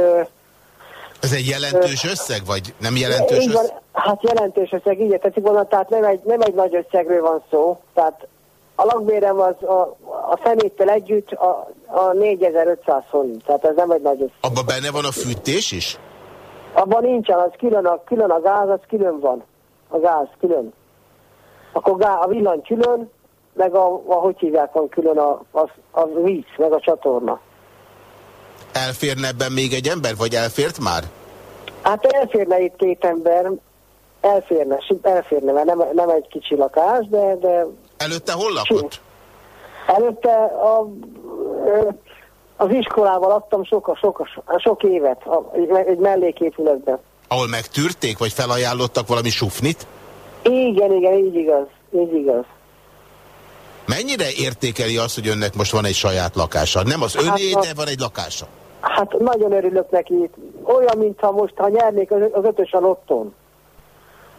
A: Ez egy jelentős összeg, vagy nem jelentős
D: így van,
A: összeg?
D: hát jelentős összeg, így tetszik volna, tehát nem egy, nem egy nagy összegről van szó, tehát a lakbérem az a, a szeméttel együtt a, a 4500 forint, tehát ez nem egy nagy összeg.
A: Abban benne van a fűtés is?
D: Abban nincsen, az külön a, külön a gáz, az külön van. A gáz külön. Akkor gá, a villany külön, meg a, a hogy hívják van külön a, a, a víz, meg a csatorna.
A: Elférne ebben még egy ember, vagy elfért már?
D: Hát elférne itt két ember, elférne, elférne, mert nem, nem egy kicsi lakás, de, de
A: Előtte hol lakott?
D: előtte a, az iskolával laktam sok, sok, sok évet, egy melléképületben.
A: Ahol megtűrték, vagy felajánlottak valami sufnit?
D: Igen, igen, így igaz, így igaz.
A: Mennyire értékeli azt, hogy önnek most van egy saját lakása? Nem az öné, hát, de van egy lakása.
D: Hát nagyon örülök neki. Olyan, mintha most, ha nyernék az, ötös a lotton.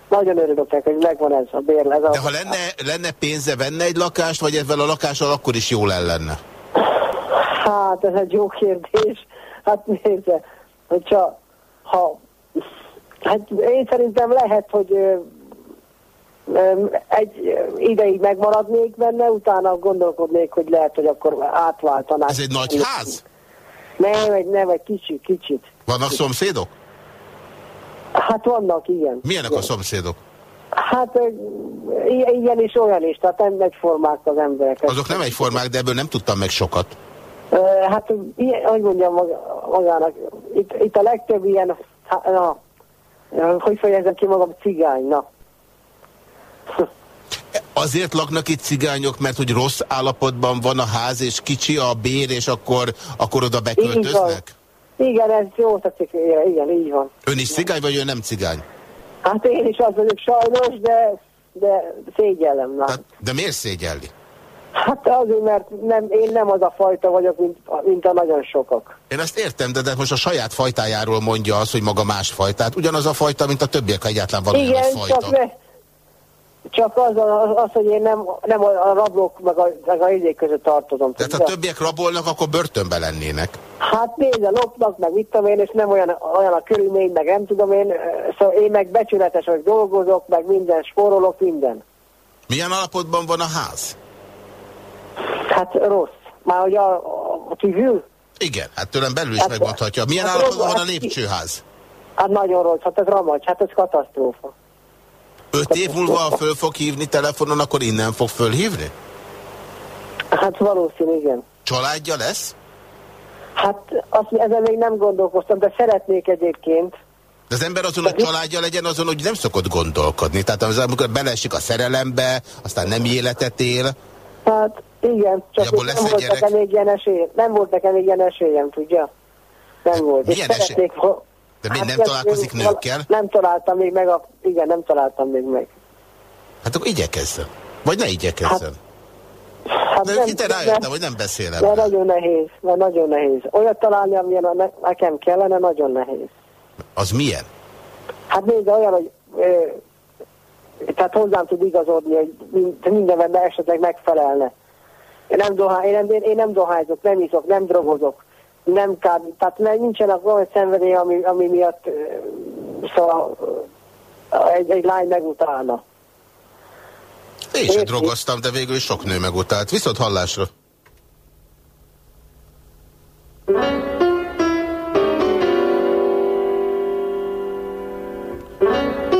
D: Nagyon örülök neki, hogy megvan ez a bérlet.
A: De ha lenne, lenne pénze, venne egy lakást, vagy ezzel a lakással akkor is jól el lenne?
D: Hát ez egy jó kérdés. Hát nézze, hogyha ha, hát én szerintem lehet, hogy egy ideig megmaradnék benne, utána gondolkodnék, hogy lehet, hogy akkor átváltanák.
A: Ez egy nagy ház?
D: Nem, egy, nem, egy kicsit, kicsit.
A: Vannak szomszédok?
D: Hát vannak, igen.
A: Milyenek
D: igen.
A: a szomszédok?
D: Hát ilyen is, olyan is, tehát nem egyformák az emberek.
A: Azok nem egyformák, de ebből nem tudtam meg sokat.
D: Hát, ilyen, hogy mondjam magának, itt, itt a legtöbb ilyen, na, hogy fejezem ki magam, cigány, na.
A: Azért laknak itt cigányok, mert hogy rossz állapotban van a ház, és kicsi a bér, és akkor, akkor oda beköltöznek?
D: Igen, ez jó tetszik, igen, így van.
A: Ön is cigány, vagy ön nem cigány?
D: Hát én is az vagyok sajnos, de, de szégyellem.
A: Tehát, de miért szégyelli?
D: Hát azért, mert nem, én nem az a fajta vagyok, mint, mint a nagyon sokak.
A: Én ezt értem, de, de most a saját fajtájáról mondja az, hogy maga más fajtát. Ugyanaz a fajta, mint a többiek, egyáltalán van
D: Igen, fajta. Csak, ne, csak az, az, az, hogy én nem, nem a rablók meg a, meg a idék között tartozom.
A: Tehát ha többiek rabolnak, akkor börtönbe lennének.
D: Hát nézd, lopnak, meg mit tudom én, és nem olyan, olyan a körülmény, meg nem tudom én, szóval én meg becsületes vagy dolgozok, meg minden, spórolok, minden.
A: Milyen állapotban van a ház?
D: Hát rossz. Már hogy a, a kívül?
A: Igen, hát tőlem belül is hát, megmondhatja. Milyen hát állapotban van a lépcsőház?
D: Hát nagyon rossz, hát ez ramacs, hát ez katasztrófa.
A: Öt év múlva, ha föl fog hívni telefonon, akkor innen fog fölhívni?
D: Hát valószínű, igen.
A: Családja lesz?
D: Hát azt, ezen még nem gondolkoztam, de szeretnék egyébként.
A: De az ember azon, hogy családja legyen, azon, hogy nem szokott gondolkodni. Tehát az, amikor belesik a szerelembe, aztán nem életet él.
D: Hát igen, csak nem volt, nekem még ilyen esély, nem volt nekem még ilyen esélyem, tudja? Nem volt.
A: Milyen esély? De még hát nem találkozik nőkkel?
D: Nem találtam még meg, a, igen, nem találtam még meg.
A: Hát akkor igyekezzen. Vagy ne igyekezzen. Hát, hát de nem, rájöttem, hogy nem beszélem.
D: De nagyon nehéz, de nagyon nehéz. Olyat találni, amilyen a, nekem kellene, nagyon nehéz.
A: Az milyen?
D: Hát nézd, olyan, hogy ö, tehát hozzám tud igazodni, hogy mindenben esetleg megfelelne. Én nem, dohá, én, nem, én nem dohányzok, nem iszok, nem drogozok nem kád, tehát nincsenek olyan szenvedély, ami, ami miatt szóval egy, egy lány megutálna.
A: Én sem drogoztam, de végül is sok nő megutált. Viszont hallásra.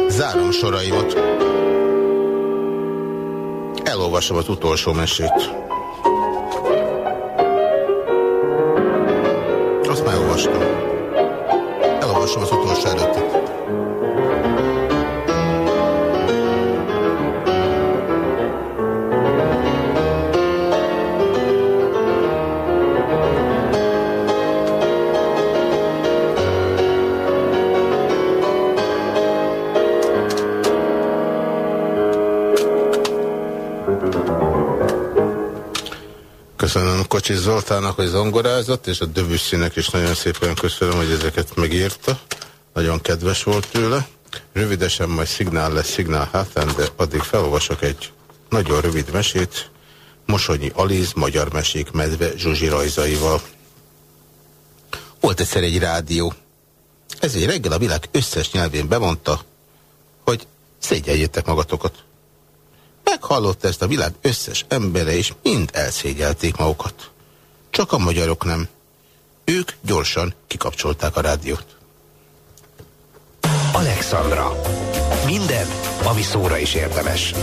A: Zárom soraimat. Elolvasom az utolsó mesét. Elolvastam. Elolvasom az utolsó előttet. Köszönöm Kocsi Zoltának, hogy zongorázott, és a Dövüsszinek is nagyon szépen köszönöm, hogy ezeket megírta. Nagyon kedves volt tőle. Rövidesen majd szignál lesz szignál hátán, de addig felolvasok egy nagyon rövid mesét. Mosonyi Aliz, Magyar Mesék Medve Zsuzsi rajzaival. Volt egyszer egy rádió. Ez egy reggel a világ összes nyelvén bemondta, hogy szégyeljétek magatokat. Meghallotta ezt a világ összes embere, és mind elszégyelték magukat. Csak a magyarok nem. Ők gyorsan kikapcsolták a rádiót.
E: Alexandra. Minden, ami szóra is érdemes.